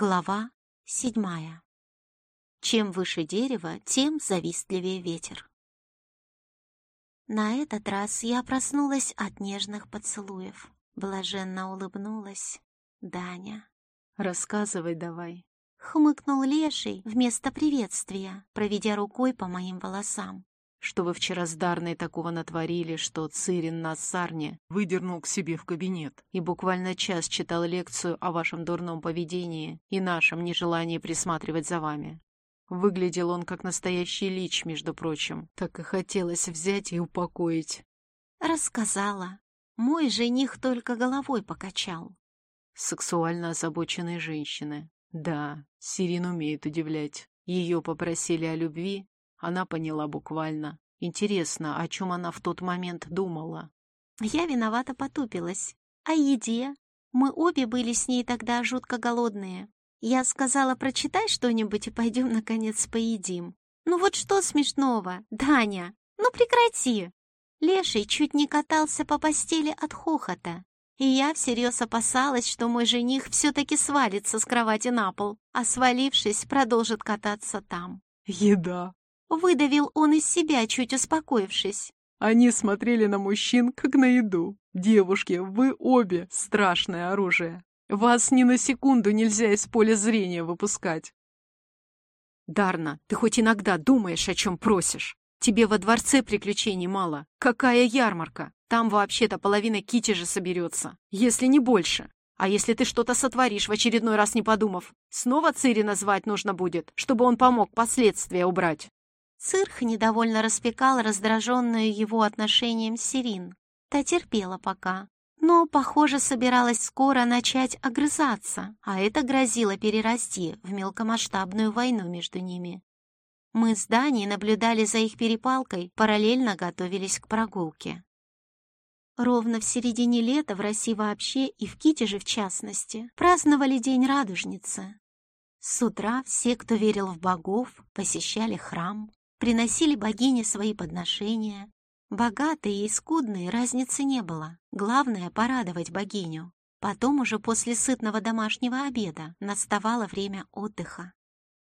Глава седьмая. Чем выше дерево, тем завистливее ветер. На этот раз я проснулась от нежных поцелуев. Блаженно улыбнулась. Даня. «Рассказывай давай», — хмыкнул Леший вместо приветствия, проведя рукой по моим волосам. Что вы вчера с Дарной такого натворили, что Цирин нас Сарне выдернул к себе в кабинет и буквально час читал лекцию о вашем дурном поведении и нашем нежелании присматривать за вами. Выглядел он как настоящий лич, между прочим. Так и хотелось взять и упокоить. Рассказала. Мой жених только головой покачал. Сексуально озабоченные женщины. Да, Сирин умеет удивлять. Ее попросили о любви, она поняла буквально. Интересно, о чем она в тот момент думала? Я виновата потупилась. О еде. Мы обе были с ней тогда жутко голодные. Я сказала, прочитай что-нибудь и пойдем, наконец, поедим. Ну вот что смешного, Даня? Ну прекрати! Леший чуть не катался по постели от хохота. И я всерьез опасалась, что мой жених все-таки свалится с кровати на пол, а свалившись, продолжит кататься там. «Еда!» Выдавил он из себя, чуть успокоившись. Они смотрели на мужчин, как на еду. Девушки, вы обе страшное оружие. Вас ни на секунду нельзя из поля зрения выпускать. Дарна, ты хоть иногда думаешь, о чем просишь? Тебе во дворце приключений мало. Какая ярмарка? Там вообще-то половина кити же соберется, если не больше. А если ты что-то сотворишь в очередной раз не подумав, снова Цири назвать нужно будет, чтобы он помог последствия убрать. Цирх недовольно распекал раздраженную его отношением Сирин. Та терпела пока, но, похоже, собиралась скоро начать огрызаться, а это грозило перерасти в мелкомасштабную войну между ними. Мы с Даней наблюдали за их перепалкой, параллельно готовились к прогулке. Ровно в середине лета в России вообще и в Китеже в частности праздновали День Радужницы. С утра все, кто верил в богов, посещали храм, приносили богине свои подношения. Богатые и скудные разницы не было. Главное — порадовать богиню. Потом уже после сытного домашнего обеда наставало время отдыха.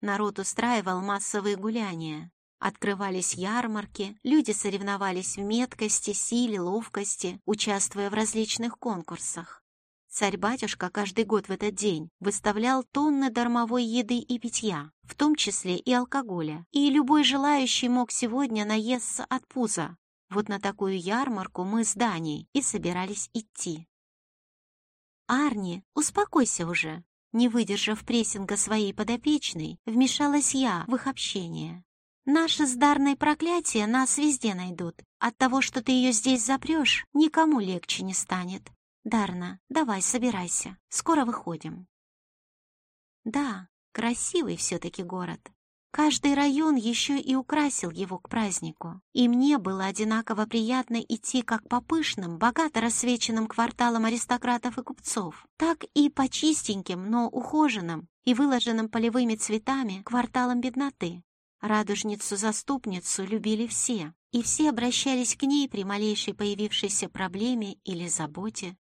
Народ устраивал массовые гуляния. Открывались ярмарки, люди соревновались в меткости, силе, ловкости, участвуя в различных конкурсах. Царь-батюшка каждый год в этот день выставлял тонны дармовой еды и питья, в том числе и алкоголя, и любой желающий мог сегодня наесться от пуза. Вот на такую ярмарку мы с Даней и собирались идти. «Арни, успокойся уже!» Не выдержав прессинга своей подопечной, вмешалась я в их общение. «Наши с Дарной проклятия нас везде найдут. От того, что ты ее здесь запрешь, никому легче не станет. «Дарна, давай, собирайся. Скоро выходим». Да, красивый все-таки город. Каждый район еще и украсил его к празднику. И мне было одинаково приятно идти как по пышным, богато рассвеченным кварталам аристократов и купцов, так и по чистеньким, но ухоженным и выложенным полевыми цветами кварталам бедноты. Радужницу-заступницу любили все, и все обращались к ней при малейшей появившейся проблеме или заботе.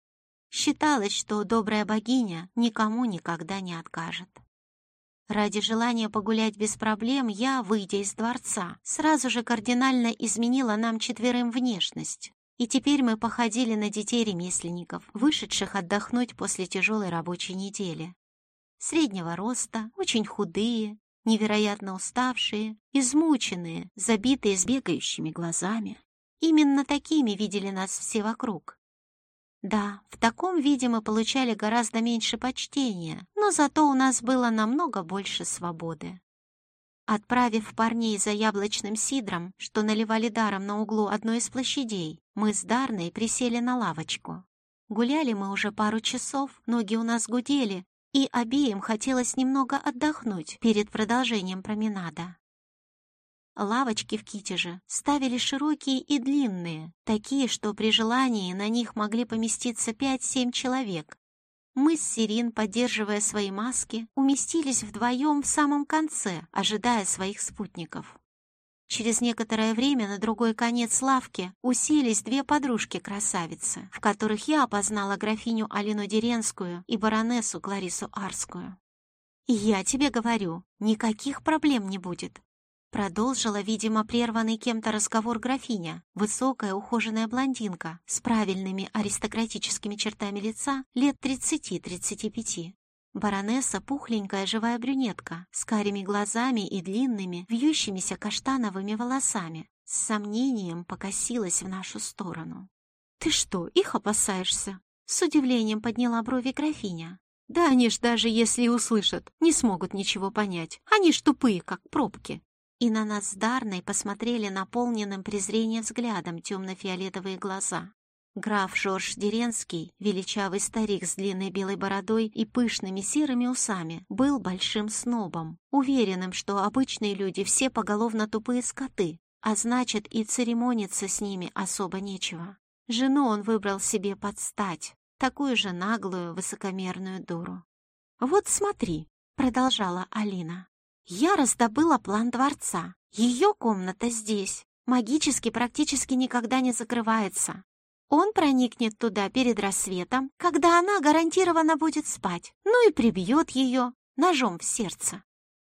Считалось, что добрая богиня никому никогда не откажет. Ради желания погулять без проблем я, выйдя из дворца, сразу же кардинально изменила нам четверым внешность. И теперь мы походили на детей-ремесленников, вышедших отдохнуть после тяжелой рабочей недели. Среднего роста, очень худые, невероятно уставшие, измученные, забитые с бегающими глазами. Именно такими видели нас все вокруг. Да, в таком виде мы получали гораздо меньше почтения, но зато у нас было намного больше свободы. Отправив парней за яблочным сидром, что наливали даром на углу одной из площадей, мы с Дарной присели на лавочку. Гуляли мы уже пару часов, ноги у нас гудели, и обеим хотелось немного отдохнуть перед продолжением променада. Лавочки в Китеже ставили широкие и длинные, такие, что при желании на них могли поместиться 5-7 человек. Мы с Сирин, поддерживая свои маски, уместились вдвоем в самом конце, ожидая своих спутников. Через некоторое время на другой конец лавки уселись две подружки-красавицы, в которых я опознала графиню Алину Деренскую и баронессу Кларису Арскую. «Я тебе говорю, никаких проблем не будет». Продолжила, видимо, прерванный кем-то разговор графиня, высокая ухоженная блондинка с правильными аристократическими чертами лица лет 30-35. Баронесса — пухленькая живая брюнетка с карими глазами и длинными, вьющимися каштановыми волосами, с сомнением покосилась в нашу сторону. «Ты что, их опасаешься?» С удивлением подняла брови графиня. Да они ж даже если услышат, не смогут ничего понять. Они ж тупые, как пробки. И на нас с Дарной посмотрели наполненным презрением взглядом темно-фиолетовые глаза. Граф Жорж Деренский, величавый старик с длинной белой бородой и пышными серыми усами, был большим снобом, уверенным, что обычные люди все поголовно тупые скоты, а значит и церемониться с ними особо нечего. Жену он выбрал себе под стать, такую же наглую, высокомерную дуру. «Вот смотри», — продолжала Алина, — «я раздобыла план дворца. Ее комната здесь, магически практически никогда не закрывается. Он проникнет туда перед рассветом, когда она гарантированно будет спать, ну и прибьет ее ножом в сердце.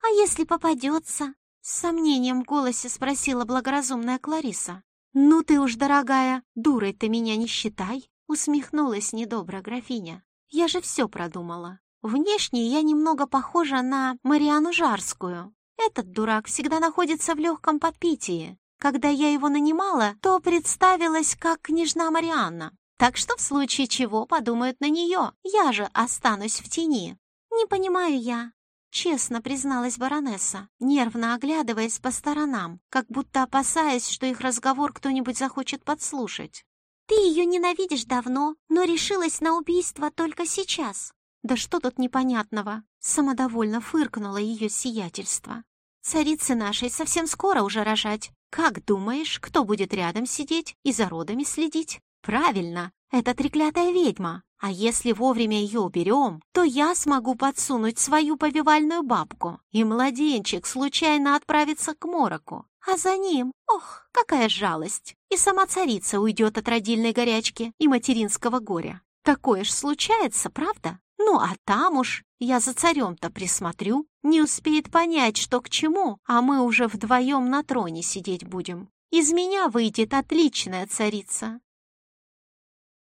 А если попадется?» С сомнением в голосе спросила благоразумная Клариса. «Ну ты уж, дорогая, дурой ты меня не считай. Усмехнулась недобро графиня. Я же все продумала. Внешне я немного похожа на Мариану Жарскую. Этот дурак всегда находится в легком подпитии. Когда я его нанимала, то представилась как княжна Марианна. Так что в случае чего подумают на нее, я же останусь в тени. Не понимаю я, честно призналась баронесса, нервно оглядываясь по сторонам, как будто опасаясь, что их разговор кто-нибудь захочет подслушать. Ты ее ненавидишь давно, но решилась на убийство только сейчас. Да что тут непонятного? Самодовольно фыркнуло ее сиятельство. Царицы нашей совсем скоро уже рожать. Как думаешь, кто будет рядом сидеть и за родами следить? Правильно, это треклятая ведьма. А если вовремя ее уберем, то я смогу подсунуть свою повивальную бабку, и младенчик случайно отправится к мороку. А за ним, ох, какая жалость! И сама царица уйдет от родильной горячки и материнского горя. Такое ж случается, правда? Ну, а там уж я за царем-то присмотрю, не успеет понять, что к чему, а мы уже вдвоем на троне сидеть будем. Из меня выйдет отличная царица.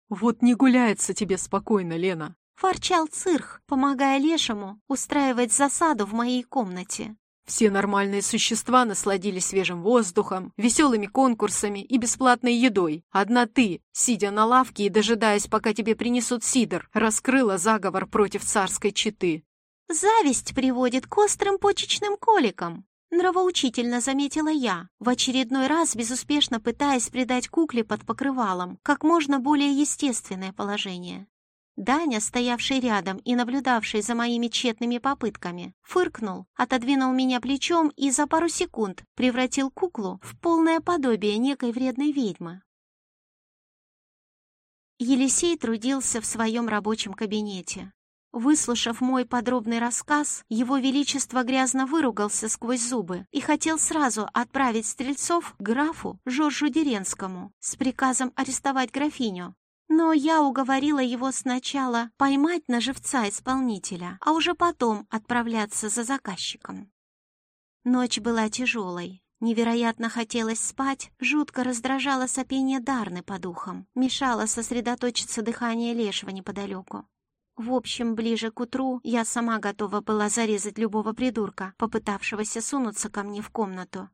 Вот не гуляется тебе спокойно, Лена. Ворчал цирх, помогая лешему устраивать засаду в моей комнате. Все нормальные существа насладились свежим воздухом, веселыми конкурсами и бесплатной едой. Одна ты, сидя на лавке и дожидаясь, пока тебе принесут сидр, раскрыла заговор против царской четы. «Зависть приводит к острым почечным коликам», — нравоучительно заметила я, в очередной раз безуспешно пытаясь придать кукле под покрывалом как можно более естественное положение. Даня, стоявший рядом и наблюдавший за моими тщетными попытками, фыркнул, отодвинул меня плечом и за пару секунд превратил куклу в полное подобие некой вредной ведьмы. Елисей трудился в своем рабочем кабинете. Выслушав мой подробный рассказ, его величество грязно выругался сквозь зубы и хотел сразу отправить стрельцов к графу Жоржу Деренскому с приказом арестовать графиню, но я уговорила его сначала поймать на живца исполнителя, а уже потом отправляться за заказчиком. Ночь была тяжелой. Невероятно хотелось спать, жутко раздражало сопение Дарны по духам, мешало сосредоточиться дыхание лешего неподалеку. В общем, ближе к утру я сама готова была зарезать любого придурка, попытавшегося сунуться ко мне в комнату.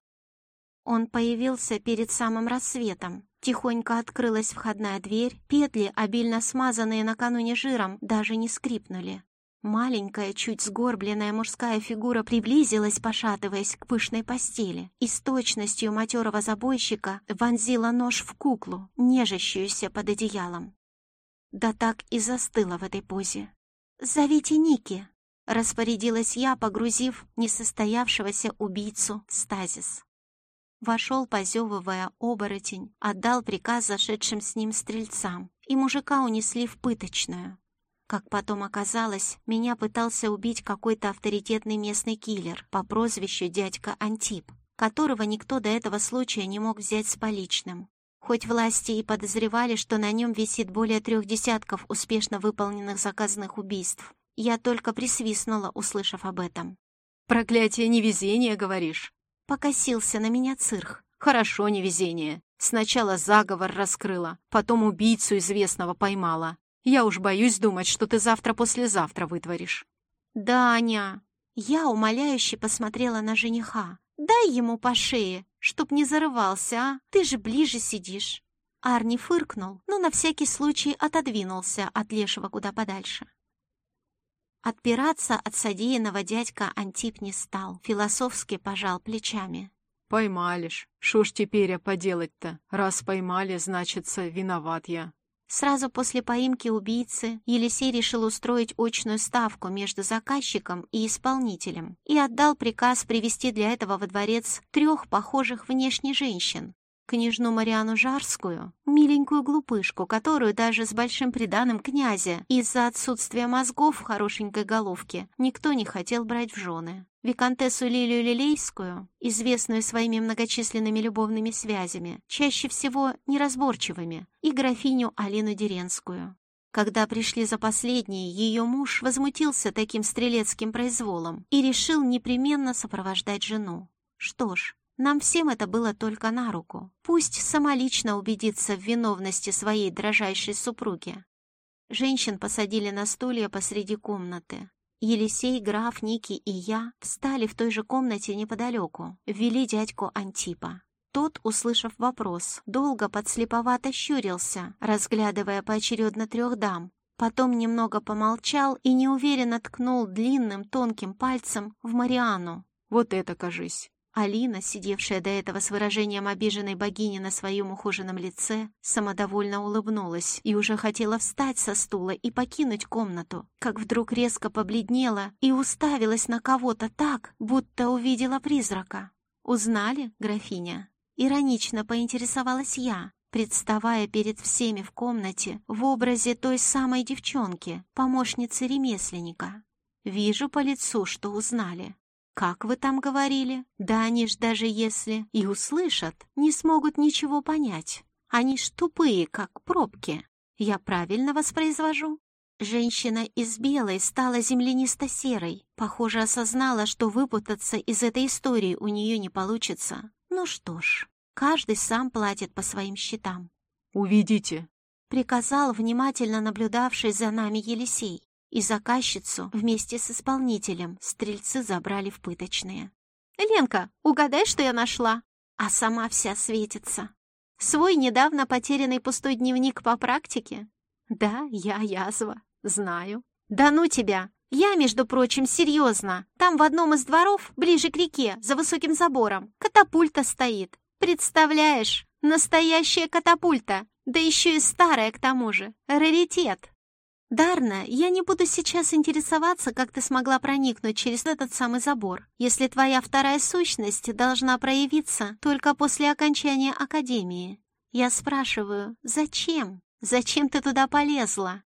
Он появился перед самым рассветом, Тихонько открылась входная дверь, петли, обильно смазанные накануне жиром, даже не скрипнули. Маленькая, чуть сгорбленная мужская фигура приблизилась, пошатываясь к пышной постели, и с точностью матерого забойщика вонзила нож в куклу, нежащуюся под одеялом. Да так и застыла в этой позе. «Зовите Ники!» — распорядилась я, погрузив несостоявшегося убийцу в стазис. Вошел, позевывая, оборотень, отдал приказ зашедшим с ним стрельцам, и мужика унесли в пыточную. Как потом оказалось, меня пытался убить какой-то авторитетный местный киллер по прозвищу дядька Антип, которого никто до этого случая не мог взять с поличным. Хоть власти и подозревали, что на нем висит более трех десятков успешно выполненных заказанных убийств, Я только присвистнула, услышав об этом. «Проклятие невезения, говоришь?» Покосился на меня цирх. «Хорошо невезение. Сначала заговор раскрыла, потом убийцу известного поймала. Я уж боюсь думать, что ты завтра-послезавтра вытворишь». «Даня!» Я умоляюще посмотрела на жениха. «Дай ему по шее, чтоб не зарывался, а? Ты же ближе сидишь». Арни фыркнул, но на всякий случай отодвинулся от лешего куда подальше. Отпираться от содеянного дядька Антип не стал, философски пожал плечами. «Поймали ж. Шо ж теперь а поделать-то? Раз поймали, значится, виноват я». Сразу после поимки убийцы Елисей решил устроить очную ставку между заказчиком и исполнителем и отдал приказ привести для этого во дворец трех похожих внешне женщин, княжну Мариану Жарскую, миленькую глупышку, которую даже с большим приданым князя из-за отсутствия мозгов в хорошенькой головке никто не хотел брать в жены. Викантессу Лилию Лилейскую, известную своими многочисленными любовными связями, чаще всего неразборчивыми, и графиню Алину Деренскую. Когда пришли за последней, ее муж возмутился таким стрелецким произволом и решил непременно сопровождать жену. Что ж, нам всем это было только на руку. Пусть самолично убедится в виновности своей дрожайшей супруги. Женщин посадили на стулья посреди комнаты. Елисей, граф, Ники и я встали в той же комнате неподалеку, ввели дядьку Антипа. Тот, услышав вопрос, долго подслеповато щурился, разглядывая поочередно трех дам. Потом немного помолчал и неуверенно ткнул длинным тонким пальцем в Мариану. «Вот это, кажись!» Алина, сидевшая до этого с выражением обиженной богини на своем ухоженном лице, самодовольно улыбнулась и уже хотела встать со стула и покинуть комнату, как вдруг резко побледнела и уставилась на кого-то так, будто увидела призрака. «Узнали, графиня?» Иронично поинтересовалась я, представая перед всеми в комнате в образе той самой девчонки, помощницы ремесленника. Вижу по лицу, что узнали. «Как вы там говорили? Да они ж даже если и услышат, не смогут ничего понять. Они ж тупые, как пробки. Я правильно воспроизвожу?» Женщина из белой стала землянисто-серой. Похоже, осознала, что выпутаться из этой истории у нее не получится. Ну что ж, каждый сам платит по своим счетам. «Увидите», — приказал внимательно наблюдавший за нами Елисей и заказчицу вместе с исполнителем стрельцы забрали в пыточные. «Ленка, угадай, что я нашла?» А сама вся светится. Свой недавно потерянный пустой дневник по практике? Да, я язва, знаю. Да ну тебя! Я, между прочим, серьезно. Там в одном из дворов, ближе к реке, за высоким забором, катапульта стоит. Представляешь, настоящая катапульта, да еще и старая к тому же. Раритет. «Дарна, я не буду сейчас интересоваться, как ты смогла проникнуть через этот самый забор, если твоя вторая сущность должна проявиться только после окончания Академии. Я спрашиваю, зачем? Зачем ты туда полезла?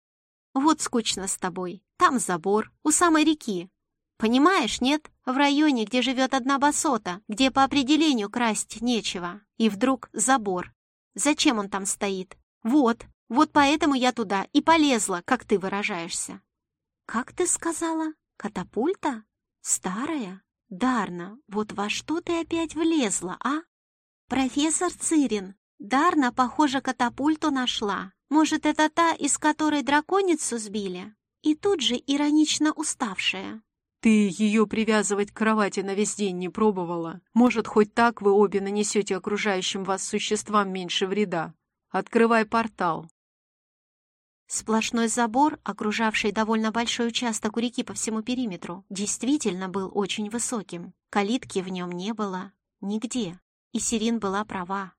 Вот скучно с тобой. Там забор, у самой реки. Понимаешь, нет? В районе, где живет одна басота, где по определению красть нечего. И вдруг забор. Зачем он там стоит? Вот, вот поэтому я туда и полезла, как ты выражаешься. Как ты сказала? Катапульта? Старая? Дарна, вот во что ты опять влезла, а? Профессор Цирин, Дарна, похоже, катапульту нашла. Может, это та, из которой драконицу сбили? И тут же иронично уставшая. Ты ее привязывать к кровати на весь день не пробовала? Может, хоть так вы обе нанесете окружающим вас существам меньше вреда? Открывай портал. Сплошной забор, окружавший довольно большой участок у реки по всему периметру, действительно был очень высоким. Калитки в нем не было. Нигде. И Сирин была права.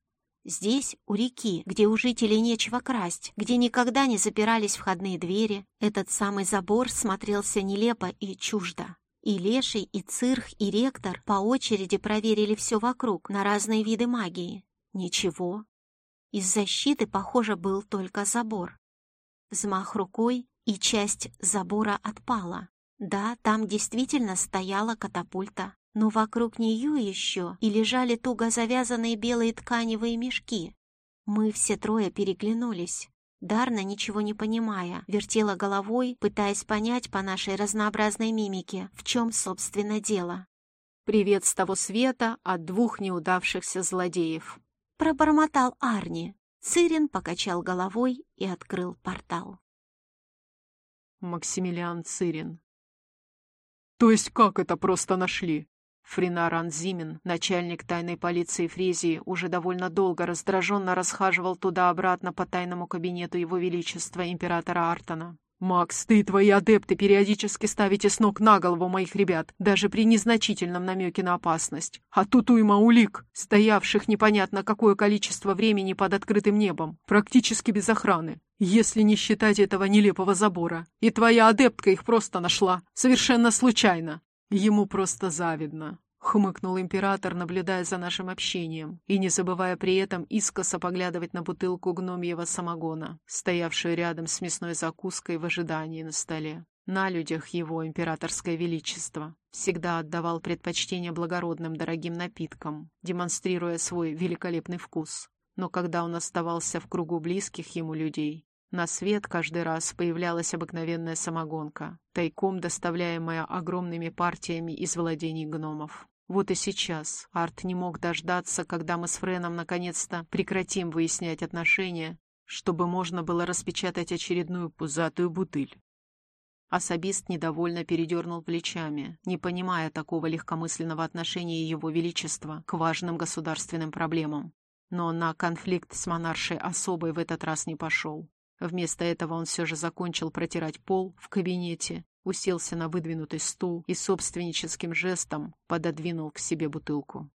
Здесь, у реки, где у жителей нечего красть, где никогда не запирались входные двери, этот самый забор смотрелся нелепо и чуждо. И Леший, и Цирх, и Ректор по очереди проверили все вокруг на разные виды магии. Ничего. Из защиты, похоже, был только забор. Взмах рукой, и часть забора отпала. Да, там действительно стояла катапульта, но вокруг нее еще и лежали туго завязанные белые тканевые мешки. Мы все трое переглянулись. Дарна, ничего не понимая, вертела головой, пытаясь понять по нашей разнообразной мимике, в чем, собственно, дело. «Привет с того света от двух неудавшихся злодеев», — пробормотал Арни. Цирин покачал головой и открыл портал. Максимилиан Цирин. «То есть как это просто нашли?» Фринар Анзимин, начальник тайной полиции Фрезии, уже довольно долго раздраженно расхаживал туда-обратно по тайному кабинету его величества императора Артона. «Макс, ты и твои адепты периодически ставите с ног на голову моих ребят, даже при незначительном намеке на опасность. А тут уйма улик, стоявших непонятно какое количество времени под открытым небом, практически без охраны, если не считать этого нелепого забора. И твоя адептка их просто нашла, совершенно случайно. Ему просто завидно. Хмыкнул император, наблюдая за нашим общением, и не забывая при этом искоса поглядывать на бутылку гномьего самогона, стоявшую рядом с мясной закуской в ожидании на столе. На людях его императорское величество всегда отдавал предпочтение благородным дорогим напиткам, демонстрируя свой великолепный вкус. Но когда он оставался в кругу близких ему людей, на свет каждый раз появлялась обыкновенная самогонка, тайком доставляемая огромными партиями из владений гномов. Вот и сейчас Арт не мог дождаться, когда мы с Френом наконец-то прекратим выяснять отношения, чтобы можно было распечатать очередную пузатую бутыль. Особист недовольно передернул плечами, не понимая такого легкомысленного отношения Его Величества к важным государственным проблемам. Но на конфликт с монаршей особой в этот раз не пошел. Вместо этого он все же закончил протирать пол в кабинете, уселся на выдвинутый стул и собственническим жестом пододвинул к себе бутылку.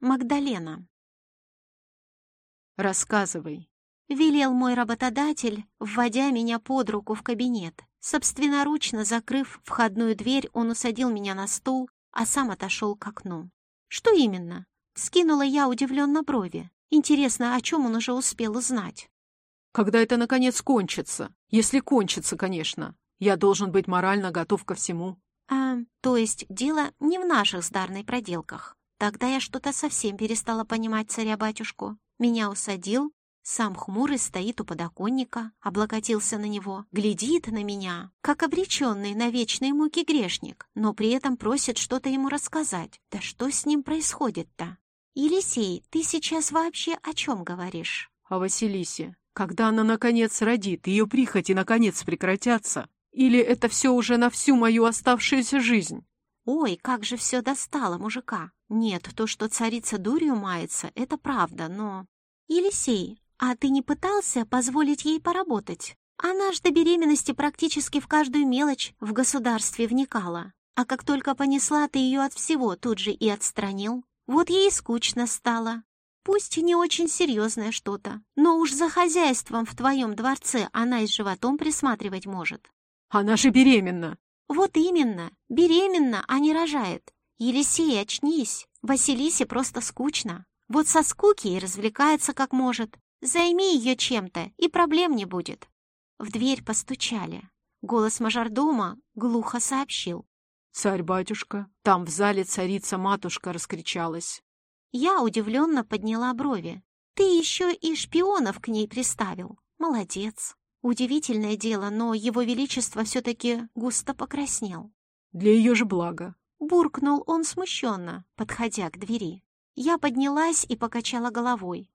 Магдалена. «Рассказывай», — велел мой работодатель, вводя меня под руку в кабинет. Собственноручно закрыв входную дверь, он усадил меня на стул, а сам отошел к окну. «Что именно?» — скинула я удивленно брови. Интересно, о чем он уже успел узнать? Когда это, наконец, кончится? Если кончится, конечно. Я должен быть морально готов ко всему. А, то есть дело не в наших с Дарной проделках. Тогда я что-то совсем перестала понимать царя-батюшку. Меня усадил, сам хмурый стоит у подоконника, облокотился на него, глядит на меня, как обреченный на вечные муки грешник, но при этом просит что-то ему рассказать. Да что с ним происходит-то? Елисей, ты сейчас вообще о чем говоришь? О Василисе. Когда она, наконец, родит, ее прихоти, наконец, прекратятся? Или это все уже на всю мою оставшуюся жизнь? Ой, как же все достало мужика. Нет, то, что царица дурью мается, это правда, но... Елисей, а ты не пытался позволить ей поработать? Она ж до беременности практически в каждую мелочь в государстве вникала. А как только понесла, ты ее от всего тут же и отстранил. Вот ей скучно стало. Пусть не очень серьезное что-то, но уж за хозяйством в твоем дворце она и с животом присматривать может. Она же беременна. Вот именно, беременна, а не рожает. Елисей, очнись, Василисе просто скучно. Вот со скуки и развлекается как может. Займи ее чем-то, и проблем не будет. В дверь постучали. Голос мажордома глухо сообщил. «Царь-батюшка, там в зале царица-матушка раскричалась. Я удивленно подняла брови. «Ты еще и шпионов к ней приставил. Молодец». Удивительное дело, но его величество все-таки густо покраснел. «Для ее же блага», — буркнул он смущенно, подходя к двери. Я поднялась и покачала головой.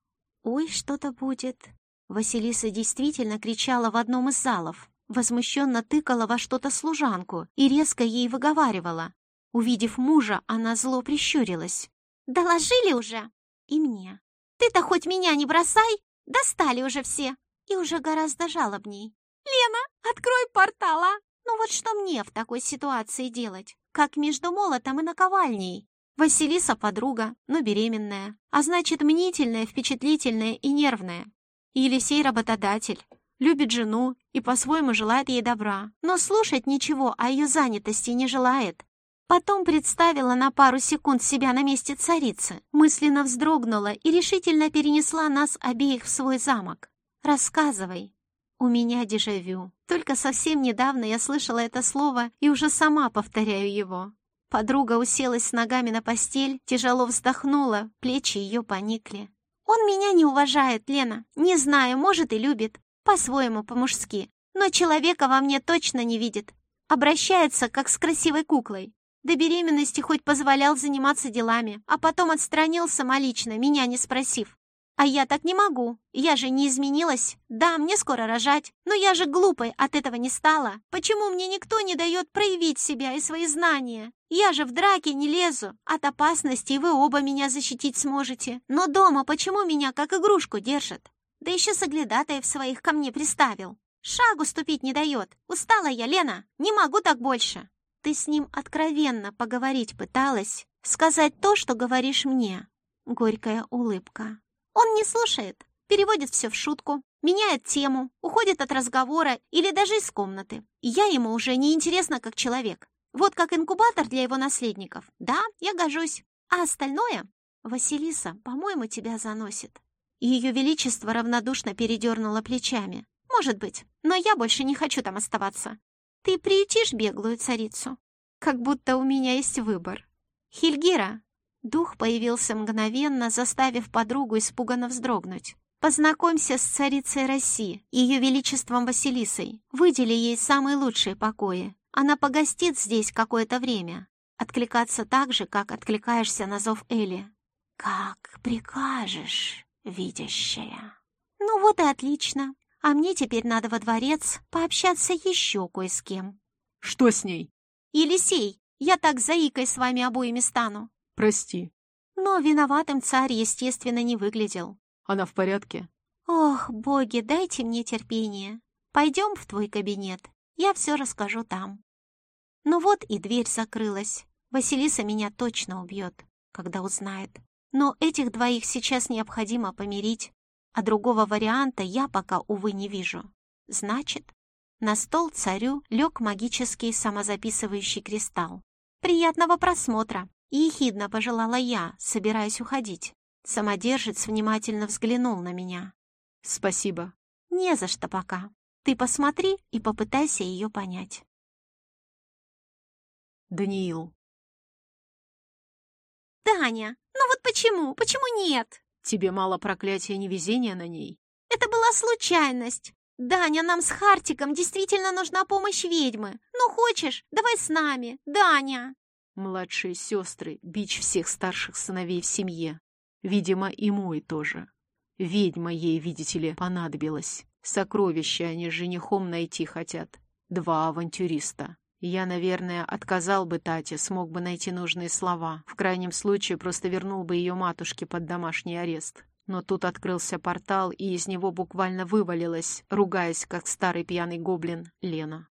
«Ой, что-то будет». Василиса действительно кричала в одном из залов, возмущенно тыкала во что-то служанку и резко ей выговаривала. Увидев мужа, она зло прищурилась. Доложили уже? И мне. Ты-то хоть меня не бросай, достали уже все. И уже гораздо жалобней. Лена, открой портала. Ну вот что мне в такой ситуации делать? Как между молотом и наковальней. Василиса подруга, но беременная, а значит мнительная, впечатлительная и нервная. Елисей работодатель, любит жену и по-своему желает ей добра, но слушать ничего о ее занятости не желает. Потом представила на пару секунд себя на месте царицы, мысленно вздрогнула и решительно перенесла нас обеих в свой замок. «Рассказывай». У меня дежавю. Только совсем недавно я слышала это слово и уже сама повторяю его. Подруга уселась с ногами на постель, тяжело вздохнула, плечи ее поникли. Он меня не уважает, Лена. Не знаю, может и любит. По-своему, по-мужски. Но человека во мне точно не видит. Обращается, как с красивой куклой. До беременности хоть позволял заниматься делами, а потом отстранил самолично, меня не спросив. А я так не могу. Я же не изменилась. Да, мне скоро рожать, но я же глупой от этого не стала. Почему мне никто не дает проявить себя и свои знания? Я же в драке не лезу. От опасности вы оба меня защитить сможете. Но дома почему меня как игрушку держат? Да еще соглядатаев своих ко мне приставил. Шагу ступить не дает. Устала я, Лена. Не могу так больше. Ты с ним откровенно поговорить пыталась, сказать то, что говоришь мне. Горькая улыбка. Он не слушает, переводит все в шутку, меняет тему, уходит от разговора или даже из комнаты. Я ему уже не интересна как человек. Вот как инкубатор для его наследников. Да, я гожусь. А остальное? Василиса, по-моему, тебя заносит. Ее Величество равнодушно передернуло плечами. Может быть, но я больше не хочу там оставаться. Ты приютишь беглую царицу? Как будто у меня есть выбор. Хильгира!» Дух появился мгновенно, заставив подругу испуганно вздрогнуть. «Познакомься с царицей России, ее величеством Василисой. Выдели ей самые лучшие покои. Она погостит здесь какое-то время. Откликаться так же, как откликаешься на зов Эли. «Как прикажешь, видящая». «Ну вот и отлично. А мне теперь надо во дворец пообщаться еще кое с кем. Что с ней? Елисей, я так заикой с вами обоими стану. Прости. Но виноватым царь, естественно, не выглядел. Она в порядке? Ох, боги, дайте мне терпение. Пойдем в твой кабинет, я все расскажу там. Ну вот и дверь закрылась. Василиса меня точно убьет, когда узнает. Но этих двоих сейчас необходимо помирить а другого варианта я пока, увы, не вижу. Значит, на стол царю лег магический самозаписывающий кристалл. «Приятного просмотра!» — ехидно пожелала я, собираясь уходить. Самодержец внимательно взглянул на меня. «Спасибо». «Не за что пока. Ты посмотри и попытайся ее понять». Даниил. «Таня, ну вот почему? Почему нет?» Тебе мало проклятия невезения на ней? Это была случайность. Даня, нам с Хартиком действительно нужна помощь ведьмы. Ну, хочешь, давай с нами, Даня. Младшие сестры — бич всех старших сыновей в семье. Видимо, и мой тоже. Ведьма ей, видите ли, понадобилась. Сокровища они с женихом найти хотят. Два авантюриста. Я, наверное, отказал бы Тате, смог бы найти нужные слова. В крайнем случае просто вернул бы ее матушке под домашний арест. Но тут открылся портал, и из него буквально вывалилась, ругаясь, как старый пьяный гоблин, Лена.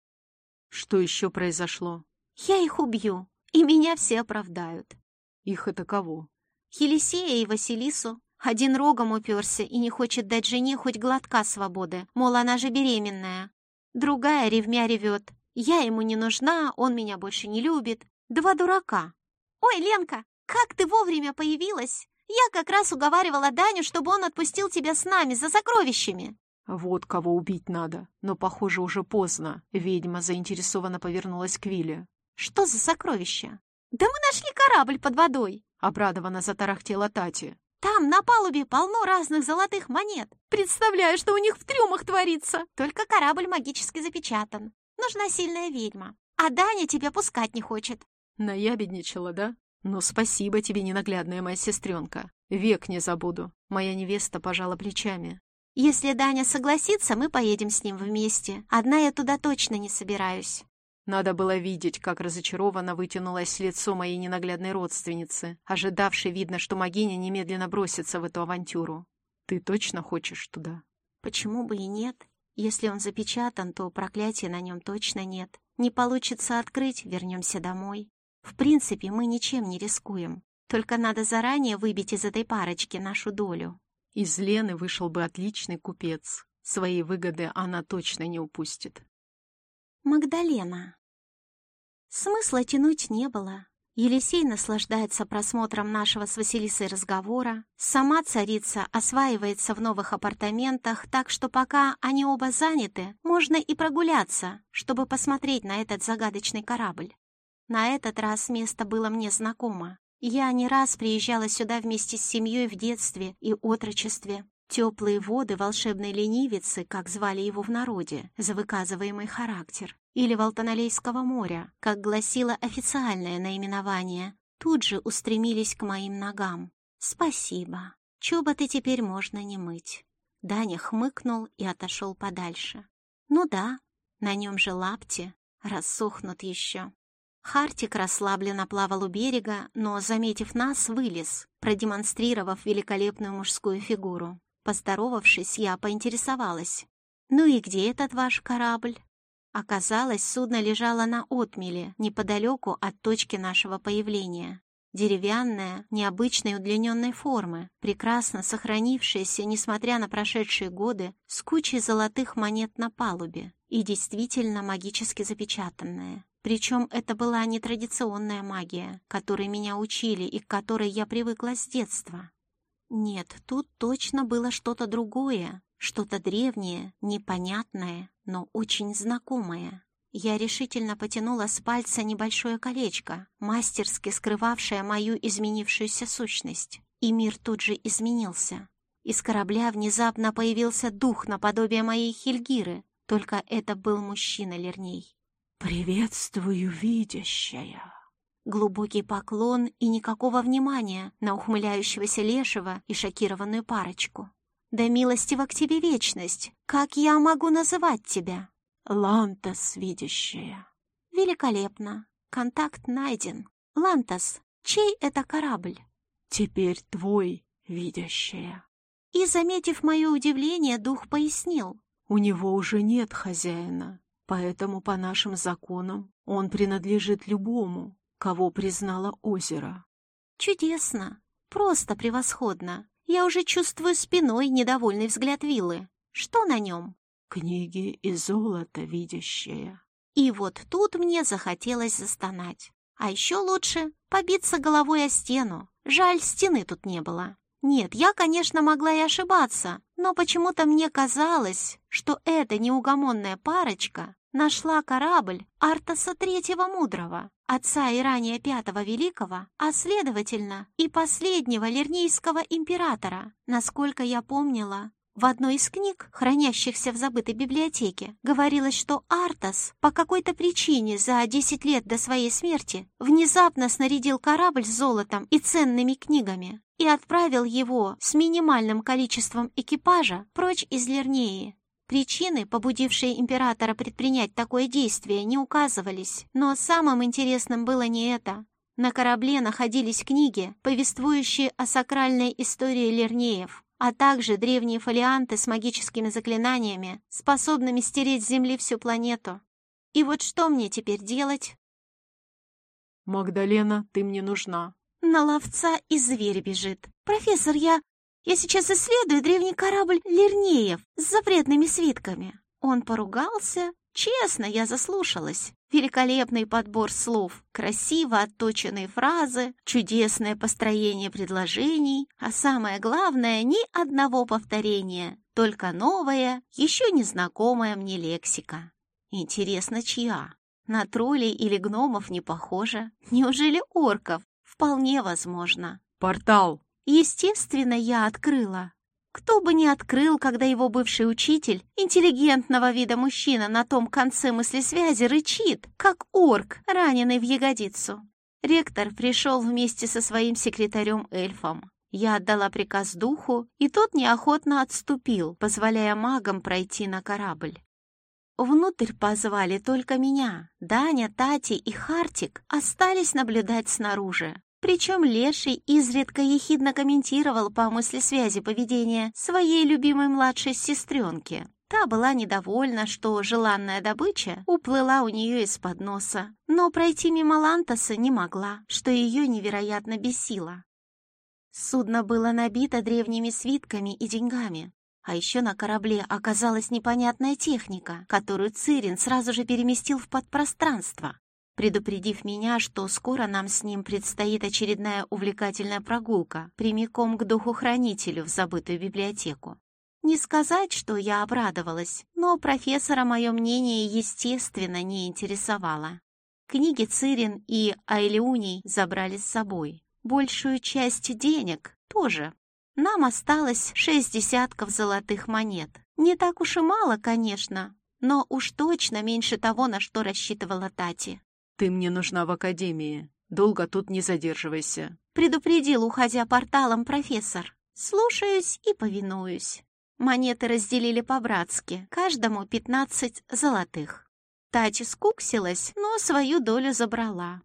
Что еще произошло? Я их убью, и меня все оправдают. Их это кого? Елисея и Василису. Один рогом уперся и не хочет дать жене хоть глотка свободы, мол, она же беременная. Другая ревмя ревет, я ему не нужна, он меня больше не любит. Два дурака. Ой, Ленка, как ты вовремя появилась? Я как раз уговаривала Даню, чтобы он отпустил тебя с нами за сокровищами. Вот кого убить надо. Но, похоже, уже поздно. Ведьма заинтересованно повернулась к Вилле. Что за сокровища? Да мы нашли корабль под водой. Обрадованно затарахтела Тати. Там на палубе полно разных золотых монет. Представляю, что у них в трюмах творится. Только корабль магически запечатан. Нужна сильная ведьма. А Даня тебя пускать не хочет. Наябедничала, да? Ну, спасибо тебе, ненаглядная моя сестренка. Век не забуду. Моя невеста пожала плечами. Если Даня согласится, мы поедем с ним вместе. Одна я туда точно не собираюсь. Надо было видеть, как разочарованно вытянулось лицо моей ненаглядной родственницы, ожидавшей, видно, что Магиня немедленно бросится в эту авантюру. Ты точно хочешь туда? Почему бы и нет? Если он запечатан, то проклятия на нем точно нет. Не получится открыть, вернемся домой. В принципе, мы ничем не рискуем. Только надо заранее выбить из этой парочки нашу долю. Из Лены вышел бы отличный купец. Свои выгоды она точно не упустит. Магдалена. Смысла тянуть не было. Елисей наслаждается просмотром нашего с Василисой разговора. Сама царица осваивается в новых апартаментах, так что пока они оба заняты, можно и прогуляться, чтобы посмотреть на этот загадочный корабль. На этот раз место было мне знакомо. Я не раз приезжала сюда вместе с семьей в детстве и отрочестве. Теплые воды волшебной ленивицы, как звали его в народе, за выказываемый характер, или Волтаналейского моря, как гласило официальное наименование, тут же устремились к моим ногам. «Спасибо. Чоботы теперь можно не мыть». Даня хмыкнул и отошел подальше. «Ну да, на нем же лапти, рассохнут еще». Хартик расслабленно плавал у берега, но, заметив нас, вылез, продемонстрировав великолепную мужскую фигуру. Поздоровавшись, я поинтересовалась. «Ну и где этот ваш корабль?» Оказалось, судно лежало на отмеле, неподалеку от точки нашего появления. Деревянная, необычной удлиненной формы, прекрасно сохранившаяся, несмотря на прошедшие годы, с кучей золотых монет на палубе и действительно магически запечатанная. Причем это была не традиционная магия, которой меня учили и к которой я привыкла с детства. Нет, тут точно было что-то другое, что-то древнее, непонятное, но очень знакомое. Я решительно потянула с пальца небольшое колечко, мастерски скрывавшее мою изменившуюся сущность. И мир тут же изменился. Из корабля внезапно появился дух наподобие моей Хельгиры, только это был мужчина Лерней. «Приветствую, видящая!» Глубокий поклон и никакого внимания на ухмыляющегося лешего и шокированную парочку. «Да милостива к тебе вечность! Как я могу называть тебя?» «Лантас, видящая!» «Великолепно! Контакт найден. Лантас, чей это корабль?» «Теперь твой, видящая!» И, заметив мое удивление, дух пояснил. «У него уже нет хозяина. Поэтому по нашим законам он принадлежит любому, кого признало озеро. Чудесно, просто превосходно. Я уже чувствую спиной недовольный взгляд виллы. Что на нем? Книги и золото видящее. И вот тут мне захотелось застонать. А еще лучше побиться головой о стену. Жаль, стены тут не было. Нет, я, конечно, могла и ошибаться, но почему-то мне казалось, что эта неугомонная парочка нашла корабль Артаса Третьего Мудрого, отца и ранее Пятого Великого, а следовательно и последнего Лернейского императора. Насколько я помнила, в одной из книг, хранящихся в забытой библиотеке, говорилось, что Артас по какой-то причине за 10 лет до своей смерти внезапно снарядил корабль с золотом и ценными книгами и отправил его с минимальным количеством экипажа прочь из Лернеи. Причины, побудившие императора предпринять такое действие, не указывались. Но самым интересным было не это. На корабле находились книги, повествующие о сакральной истории Лернеев, а также древние фолианты с магическими заклинаниями, способными стереть с Земли всю планету. И вот что мне теперь делать? «Магдалена, ты мне нужна». На ловца и зверь бежит. «Профессор, я... Я сейчас исследую древний корабль Лернеев с запретными свитками. Он поругался. Честно, я заслушалась. Великолепный подбор слов, красиво отточенные фразы, чудесное построение предложений, а самое главное, ни одного повторения, только новая, еще незнакомая мне лексика. Интересно, чья? На троллей или гномов не похоже. Неужели орков? Вполне возможно. «Портал!» Естественно, я открыла. Кто бы не открыл, когда его бывший учитель, интеллигентного вида мужчина на том конце мыслесвязи, рычит, как орк, раненый в ягодицу. Ректор пришел вместе со своим секретарем-эльфом. Я отдала приказ духу, и тот неохотно отступил, позволяя магам пройти на корабль. Внутрь позвали только меня. Даня, Тати и Хартик остались наблюдать снаружи. Причем Леший изредка ехидно комментировал по мысли связи поведения своей любимой младшей сестренки. Та была недовольна, что желанная добыча уплыла у нее из-под носа, но пройти мимо Лантаса не могла, что ее невероятно бесило. Судно было набито древними свитками и деньгами, а еще на корабле оказалась непонятная техника, которую Цирин сразу же переместил в подпространство предупредив меня, что скоро нам с ним предстоит очередная увлекательная прогулка прямиком к духу-хранителю в забытую библиотеку. Не сказать, что я обрадовалась, но профессора мое мнение, естественно, не интересовало. Книги Цирин и Айлеуний забрали с собой. большую часть денег тоже. Нам осталось шесть десятков золотых монет. Не так уж и мало, конечно, но уж точно меньше того, на что рассчитывала Тати. «Ты мне нужна в академии. Долго тут не задерживайся», — предупредил, уходя порталом профессор. «Слушаюсь и повинуюсь». Монеты разделили по-братски, каждому пятнадцать золотых. Тати скуксилась, но свою долю забрала.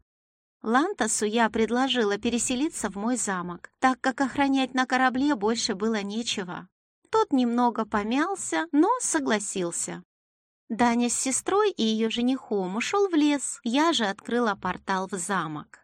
Лантасу я предложила переселиться в мой замок, так как охранять на корабле больше было нечего. Тот немного помялся, но согласился. Даня с сестрой и ее женихом ушел в лес, я же открыла портал в замок.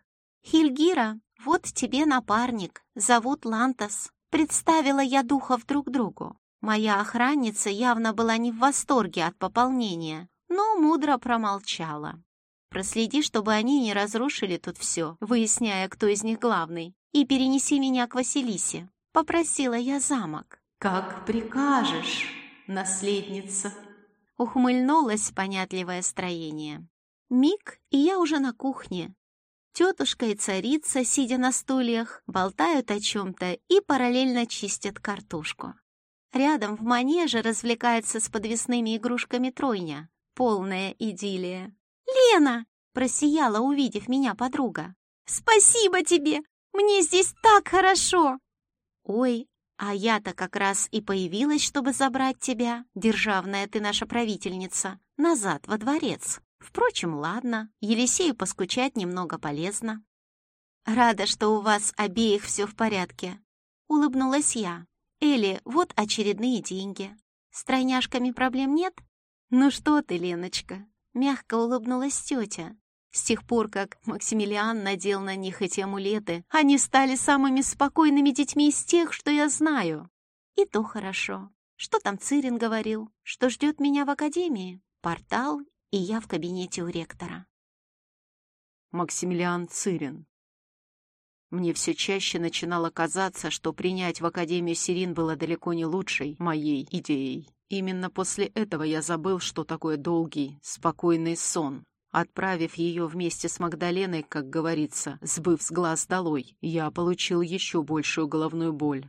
«Хильгира, вот тебе напарник, зовут Лантас», представила я духов друг другу. Моя охранница явно была не в восторге от пополнения, но мудро промолчала. Проследи, чтобы они не разрушили тут все, выясняя, кто из них главный, и перенеси меня к Василисе. Попросила я замок. «Как прикажешь, наследница!» Ухмыльнулось понятливое строение. Миг, и я уже на кухне. Тетушка и царица, сидя на стульях, болтают о чем-то и параллельно чистят картошку. Рядом в манеже развлекается с подвесными игрушками тройня. Полная идиллия. «Лена!» — просияла, увидев меня подруга. «Спасибо тебе! Мне здесь так хорошо!» «Ой, а я-то как раз и появилась, чтобы забрать тебя, державная ты наша правительница, назад во дворец. Впрочем, ладно, Елисею поскучать немного полезно». «Рада, что у вас обеих все в порядке», — улыбнулась я. «Элли, вот очередные деньги. С тройняшками проблем нет?» «Ну что ты, Леночка?» — мягко улыбнулась тетя. С тех пор, как Максимилиан надел на них эти амулеты, они стали самыми спокойными детьми из тех, что я знаю. И то хорошо. Что там Цирин говорил? Что ждет меня в академии? Портал, и я в кабинете у ректора. Максимилиан Цирин мне все чаще начинало казаться, что принять в Академию Сирин было далеко не лучшей моей идеей. Именно после этого я забыл, что такое долгий, спокойный сон. Отправив ее вместе с Магдаленой, как говорится, сбыв с глаз долой, я получил еще большую головную боль.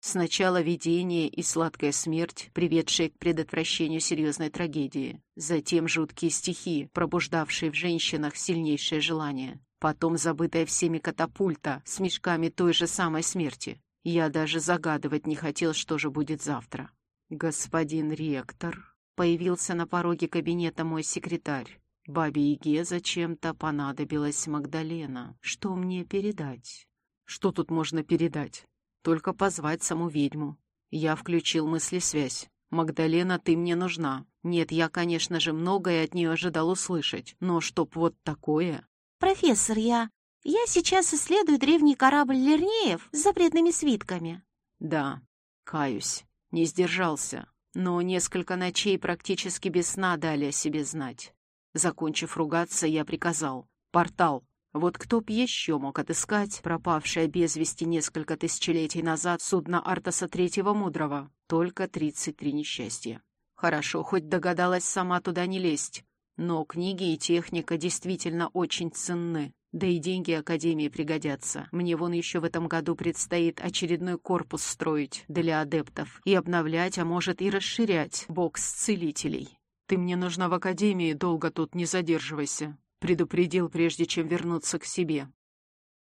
Сначала видение и сладкая смерть, приведшие к предотвращению серьезной трагедии. Затем жуткие стихи, пробуждавшие в женщинах сильнейшее желание. Потом забытая всеми катапульта с мешками той же самой смерти. Я даже загадывать не хотел, что же будет завтра. Господин ректор. Появился на пороге кабинета мой секретарь. Бабе Иге зачем-то понадобилась Магдалена. Что мне передать? Что тут можно передать? Только позвать саму ведьму. Я включил мысли-связь. «Магдалена, ты мне нужна. Нет, я, конечно же, многое от нее ожидал услышать, но чтоб вот такое...» «Профессор, я... Я сейчас исследую древний корабль Лернеев с запретными свитками». «Да, каюсь, не сдержался, но несколько ночей практически без сна дали о себе знать. Закончив ругаться, я приказал. «Портал!» Вот кто б еще мог отыскать пропавшее без вести несколько тысячелетий назад судно Артаса Третьего Мудрого? Только тридцать три несчастья. Хорошо, хоть догадалась сама туда не лезть. Но книги и техника действительно очень ценны. Да и деньги Академии пригодятся. Мне вон еще в этом году предстоит очередной корпус строить для адептов и обновлять, а может и расширять бокс целителей. Ты мне нужна в Академии, долго тут не задерживайся. Предупредил, прежде чем вернуться к себе.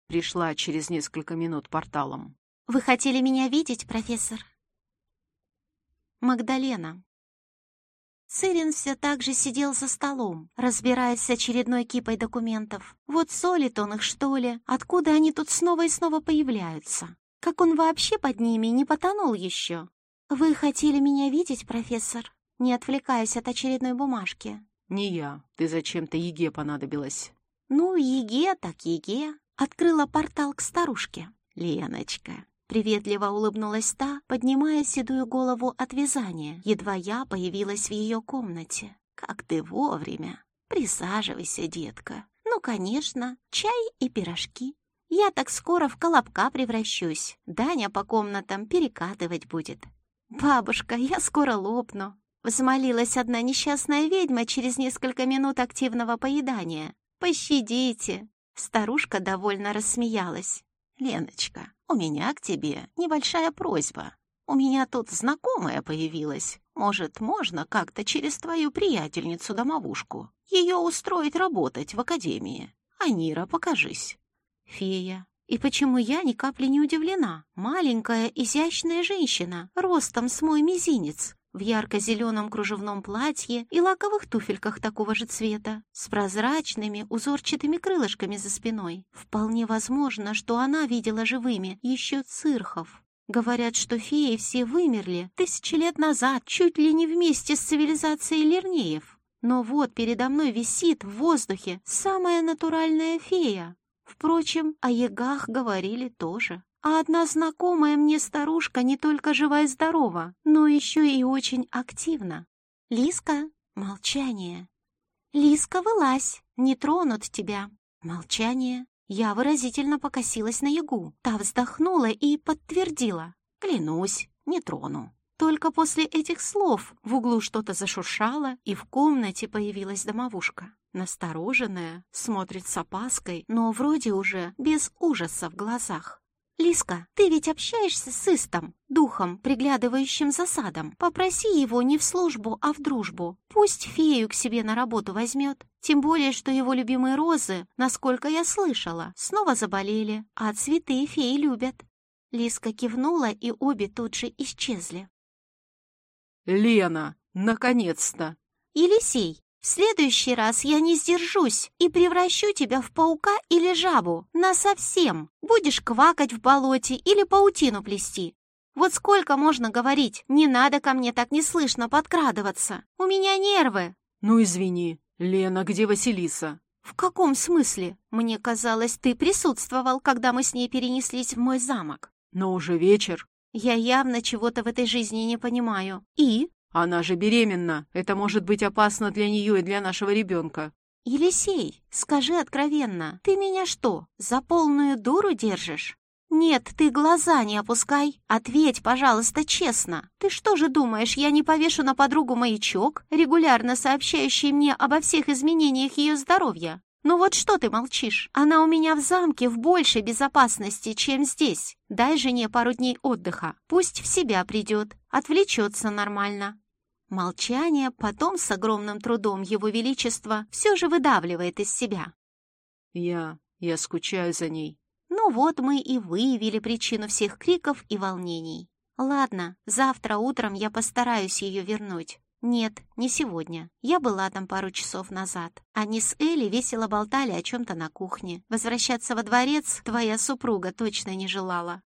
Пришла через несколько минут порталом. «Вы хотели меня видеть, профессор?» Магдалена. Цирин все так же сидел за столом, разбираясь с очередной кипой документов. Вот солит он их, что ли? Откуда они тут снова и снова появляются? Как он вообще под ними не потонул еще? Вы хотели меня видеть, профессор? Не отвлекаясь от очередной бумажки. Не я. Ты зачем-то Еге понадобилась. Ну, Еге так Еге. Открыла портал к старушке. Леночка, Приветливо улыбнулась та, поднимая седую голову от вязания. Едва я появилась в ее комнате. «Как ты вовремя! Присаживайся, детка. Ну, конечно, чай и пирожки. Я так скоро в колобка превращусь. Даня по комнатам перекатывать будет. Бабушка, я скоро лопну». Взмолилась одна несчастная ведьма через несколько минут активного поедания. «Пощадите!» Старушка довольно рассмеялась. Леночка, у меня к тебе небольшая просьба. У меня тут знакомая появилась. Может, можно как-то через твою приятельницу-домовушку ее устроить работать в академии? Анира, покажись. Фея. И почему я ни капли не удивлена? Маленькая, изящная женщина, ростом с мой мизинец, в ярко-зеленом кружевном платье и лаковых туфельках такого же цвета, с прозрачными узорчатыми крылышками за спиной. Вполне возможно, что она видела живыми еще цирхов. Говорят, что феи все вымерли тысячи лет назад, чуть ли не вместе с цивилизацией Лернеев. Но вот передо мной висит в воздухе самая натуральная фея. Впрочем, о ягах говорили тоже. А одна знакомая мне старушка не только жива и здорова, но еще и очень активна. Лиска, молчание. Лиска, вылазь, не тронут тебя. Молчание. Я выразительно покосилась на ягу. Та вздохнула и подтвердила. Клянусь, не трону. Только после этих слов в углу что-то зашуршало, и в комнате появилась домовушка. Настороженная, смотрит с опаской, но вроде уже без ужаса в глазах. «Лиска, ты ведь общаешься с Истом, духом, приглядывающим за садом. Попроси его не в службу, а в дружбу. Пусть фею к себе на работу возьмет. Тем более, что его любимые розы, насколько я слышала, снова заболели, а цветы феи любят». Лиска кивнула, и обе тут же исчезли. «Лена, наконец-то!» «Елисей, в следующий раз я не сдержусь и превращу тебя в паука или жабу. Насовсем. Будешь квакать в болоте или паутину плести. Вот сколько можно говорить? Не надо ко мне так неслышно подкрадываться. У меня нервы. Ну, извини. Лена, где Василиса? В каком смысле? Мне казалось, ты присутствовал, когда мы с ней перенеслись в мой замок. Но уже вечер. Я явно чего-то в этой жизни не понимаю. И? Она же беременна. Это может быть опасно для нее и для нашего ребенка. Елисей, скажи откровенно, ты меня что, за полную дуру держишь? Нет, ты глаза не опускай. Ответь, пожалуйста, честно. Ты что же думаешь, я не повешу на подругу маячок, регулярно сообщающий мне обо всех изменениях ее здоровья? Ну вот что ты молчишь? Она у меня в замке в большей безопасности, чем здесь. Дай жене пару дней отдыха. Пусть в себя придет, отвлечется нормально. Молчание потом с огромным трудом его величество все же выдавливает из себя. «Я... я скучаю за ней». Ну вот мы и выявили причину всех криков и волнений. Ладно, завтра утром я постараюсь ее вернуть. Нет, не сегодня. Я была там пару часов назад. Они с Элли весело болтали о чем-то на кухне. Возвращаться во дворец твоя супруга точно не желала.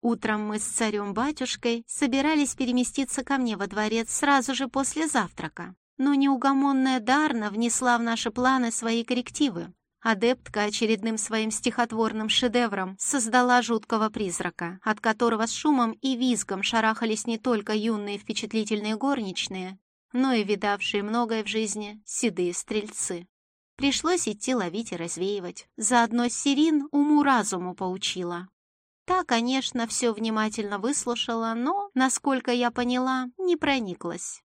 Утром мы с царем-батюшкой собирались переместиться ко мне во дворец сразу же после завтрака. Но неугомонная Дарна внесла в наши планы свои коррективы. Адептка очередным своим стихотворным шедевром создала жуткого призрака, от которого с шумом и визгом шарахались не только юные впечатлительные горничные, но и видавшие многое в жизни седые стрельцы. Пришлось идти ловить и развеивать. Заодно Сирин уму-разуму поучила. Та, конечно, все внимательно выслушала, но, насколько я поняла, не прониклась.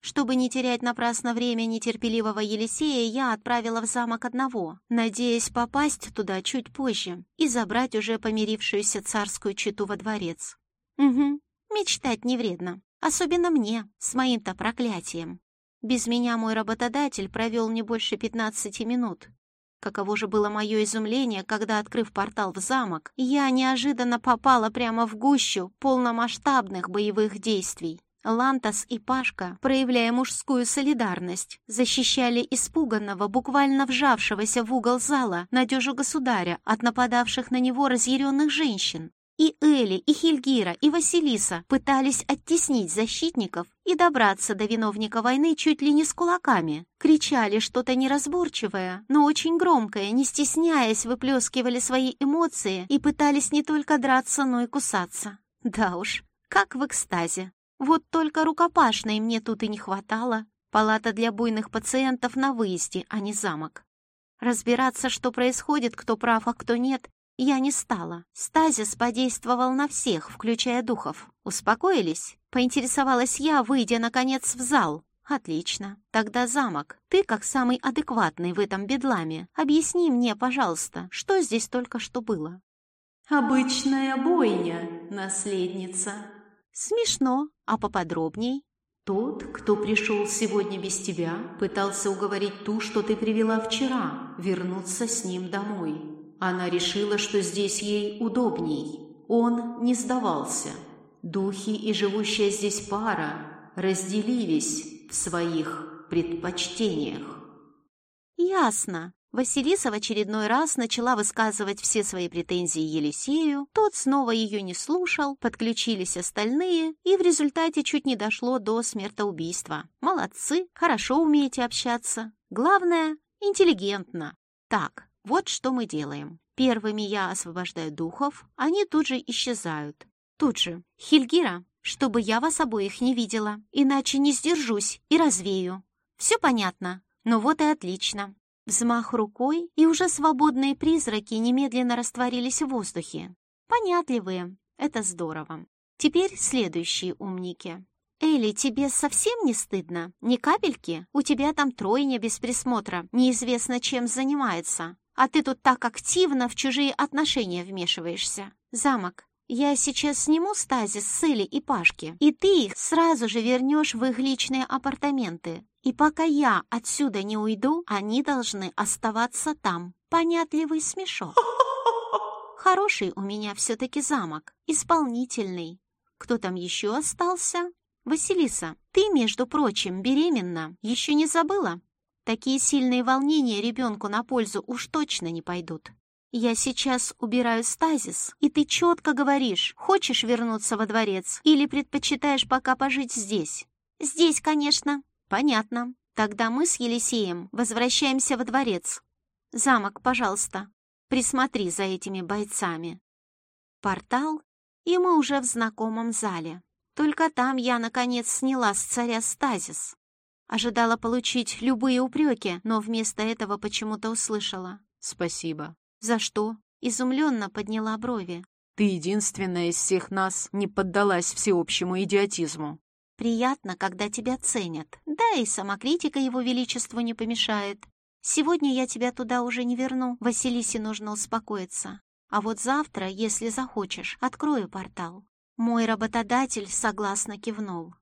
Чтобы не терять напрасно время нетерпеливого Елисея, я отправила в замок одного, надеясь попасть туда чуть позже и забрать уже помирившуюся царскую чету во дворец. Угу, мечтать не вредно, особенно мне, с моим-то проклятием. Без меня мой работодатель провел не больше пятнадцати минут, Каково же было мое изумление, когда, открыв портал в замок, я неожиданно попала прямо в гущу полномасштабных боевых действий. Лантас и Пашка, проявляя мужскую солидарность, защищали испуганного, буквально вжавшегося в угол зала надежу государя от нападавших на него разъяренных женщин. И Эли, и Хильгира, и Василиса пытались оттеснить защитников и добраться до виновника войны чуть ли не с кулаками. Кричали что-то неразборчивое, но очень громкое, не стесняясь, выплескивали свои эмоции и пытались не только драться, но и кусаться. Да уж, как в экстазе. Вот только рукопашной мне тут и не хватало. Палата для буйных пациентов на выезде, а не замок. Разбираться, что происходит, кто прав, а кто нет, я не стала. Стазис подействовал на всех, включая духов. Успокоились? Поинтересовалась я, выйдя, наконец, в зал. Отлично. Тогда замок. Ты, как самый адекватный в этом бедламе, объясни мне, пожалуйста, что здесь только что было. Обычная бойня, наследница. Смешно, а поподробней? Тот, кто пришел сегодня без тебя, пытался уговорить ту, что ты привела вчера, вернуться с ним домой. Она решила, что здесь ей удобней. Он не сдавался. Духи и живущая здесь пара разделились в своих предпочтениях. Ясно. Василиса в очередной раз начала высказывать все свои претензии Елисею, тот снова ее не слушал, подключились остальные, и в результате чуть не дошло до смертоубийства. Молодцы, хорошо умеете общаться. Главное, интеллигентно. Так, вот что мы делаем. Первыми я освобождаю духов, они тут же исчезают. Тут же. Хильгира, чтобы я вас обоих не видела, иначе не сдержусь и развею. Все понятно? Ну вот и отлично. Взмах рукой, и уже свободные призраки немедленно растворились в воздухе. Понятливые, это здорово. Теперь следующие умники. «Элли, тебе совсем не стыдно? Ни капельки? У тебя там тройня без присмотра, неизвестно чем занимается. А ты тут так активно в чужие отношения вмешиваешься. Замок, я сейчас сниму стазис с Элли и Пашки, и ты их сразу же вернешь в их личные апартаменты. И пока я отсюда не уйду, они должны оставаться там. Понятливый смешок. Хороший у меня все-таки замок, исполнительный. Кто там еще остался? Василиса, ты, между прочим, беременна. Еще не забыла? Такие сильные волнения ребенку на пользу уж точно не пойдут. Я сейчас убираю стазис, и ты четко говоришь, хочешь вернуться во дворец или предпочитаешь пока пожить здесь? Здесь, конечно. Понятно. Тогда мы с Елисеем возвращаемся во дворец. Замок, пожалуйста, присмотри за этими бойцами. Портал, и мы уже в знакомом зале. Только там я, наконец, сняла с царя стазис. Ожидала получить любые упреки, но вместо этого почему-то услышала. «Спасибо». «За что?» Изумленно подняла брови. «Ты единственная из всех нас не поддалась всеобщему идиотизму. Приятно, когда тебя ценят. Да и самокритика его величеству не помешает. Сегодня я тебя туда уже не верну. Василисе нужно успокоиться. А вот завтра, если захочешь, открою портал. Мой работодатель согласно кивнул.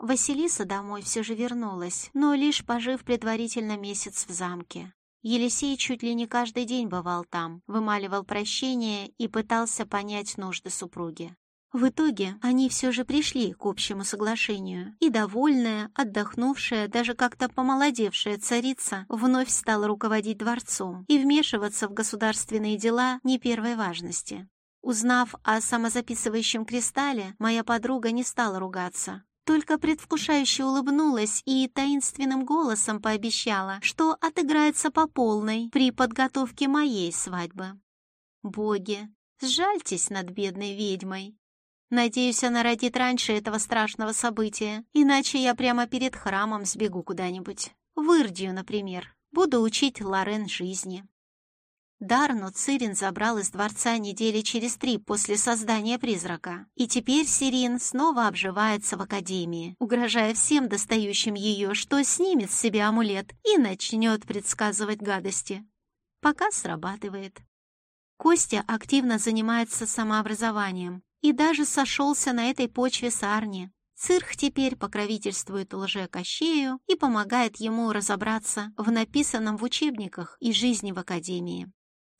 Василиса домой все же вернулась, но лишь пожив предварительно месяц в замке. Елисей чуть ли не каждый день бывал там, вымаливал прощение и пытался понять нужды супруги. В итоге они все же пришли к общему соглашению, и довольная, отдохнувшая, даже как-то помолодевшая царица вновь стала руководить дворцом и вмешиваться в государственные дела не первой важности. Узнав о самозаписывающем кристалле, моя подруга не стала ругаться, только предвкушающе улыбнулась и таинственным голосом пообещала, что отыграется по полной при подготовке моей свадьбы. Боги, сжальтесь над бедной ведьмой. Надеюсь, она родит раньше этого страшного события, иначе я прямо перед храмом сбегу куда-нибудь. В Ирдию, например. Буду учить Лорен жизни. Дарну Цирин забрал из дворца недели через три после создания призрака, и теперь Сирин снова обживается в Академии, угрожая всем достающим ее, что снимет с себя амулет и начнет предсказывать гадости. Пока срабатывает. Костя активно занимается самообразованием, и даже сошелся на этой почве с Арни. Цирх теперь покровительствует лже-кощею и помогает ему разобраться в написанном в учебниках и жизни в Академии.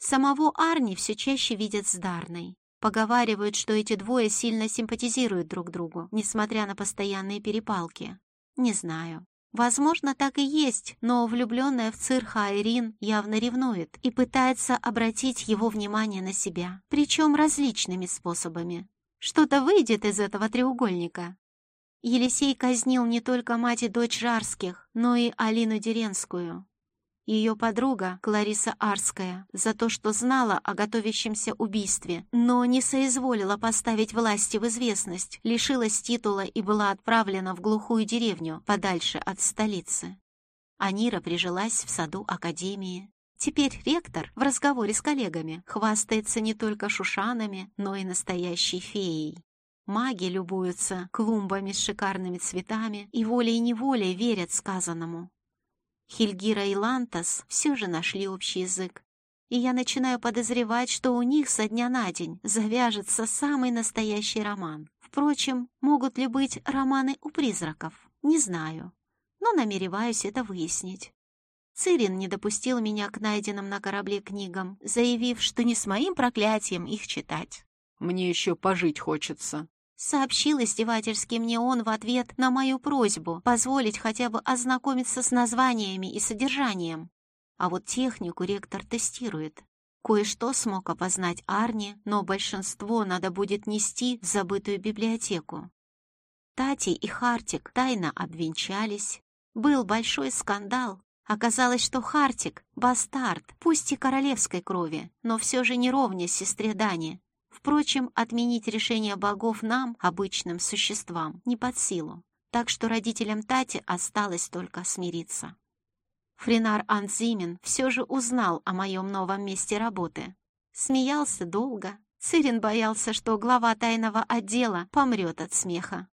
Самого Арни все чаще видят с Дарной. Поговаривают, что эти двое сильно симпатизируют друг другу, несмотря на постоянные перепалки. Не знаю. Возможно, так и есть, но влюбленная в цирха Айрин явно ревнует и пытается обратить его внимание на себя, причем различными способами. Что-то выйдет из этого треугольника. Елисей казнил не только мать и дочь Жарских, но и Алину Деренскую, ее подруга Клариса Арская за то, что знала о готовящемся убийстве, но не соизволила поставить власти в известность, лишилась титула и была отправлена в глухую деревню подальше от столицы. Анира прижилась в саду Академии. Теперь ректор в разговоре с коллегами хвастается не только шушанами, но и настоящей феей. Маги любуются клумбами с шикарными цветами и волей-неволей верят сказанному. Хильгира и Лантас все же нашли общий язык. и я начинаю подозревать, что у них со дня на день завяжется самый настоящий роман. Впрочем, могут ли быть романы у призраков? Не знаю, но намереваюсь это выяснить. Цирин не допустил меня к найденным на корабле книгам, заявив, что не с моим проклятием их читать. «Мне еще пожить хочется», — сообщил издевательски мне он в ответ на мою просьбу позволить хотя бы ознакомиться с названиями и содержанием. А вот технику ректор тестирует. Кое-что смог опознать Арни, но большинство надо будет нести в забытую библиотеку. Тати и Хартик тайно обвенчались. Был большой скандал. Оказалось, что Хартик — бастард, пусть и королевской крови, но все же не ровня сестре Дани. Впрочем, отменить решение богов нам, обычным существам, не под силу. Так что родителям Тати осталось только смириться. Фринар Анзимин все же узнал о моем новом месте работы. Смеялся долго. Цирин боялся, что глава тайного отдела помрет от смеха.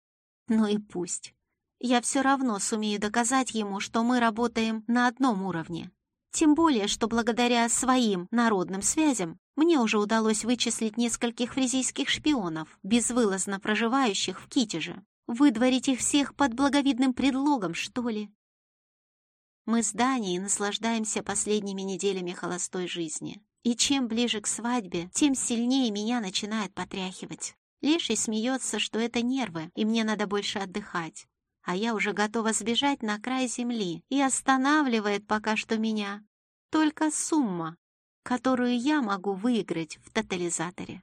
Ну и пусть. Я все равно сумею доказать ему, что мы работаем на одном уровне. Тем более, что благодаря своим народным связям мне уже удалось вычислить нескольких фризийских шпионов, безвылазно проживающих в Китеже. Выдворить их всех под благовидным предлогом, что ли? Мы с Данией наслаждаемся последними неделями холостой жизни. И чем ближе к свадьбе, тем сильнее меня начинает потряхивать. Леший смеется, что это нервы, и мне надо больше отдыхать. А я уже готова сбежать на край земли, и останавливает пока что меня только сумма, которую я могу выиграть в тотализаторе.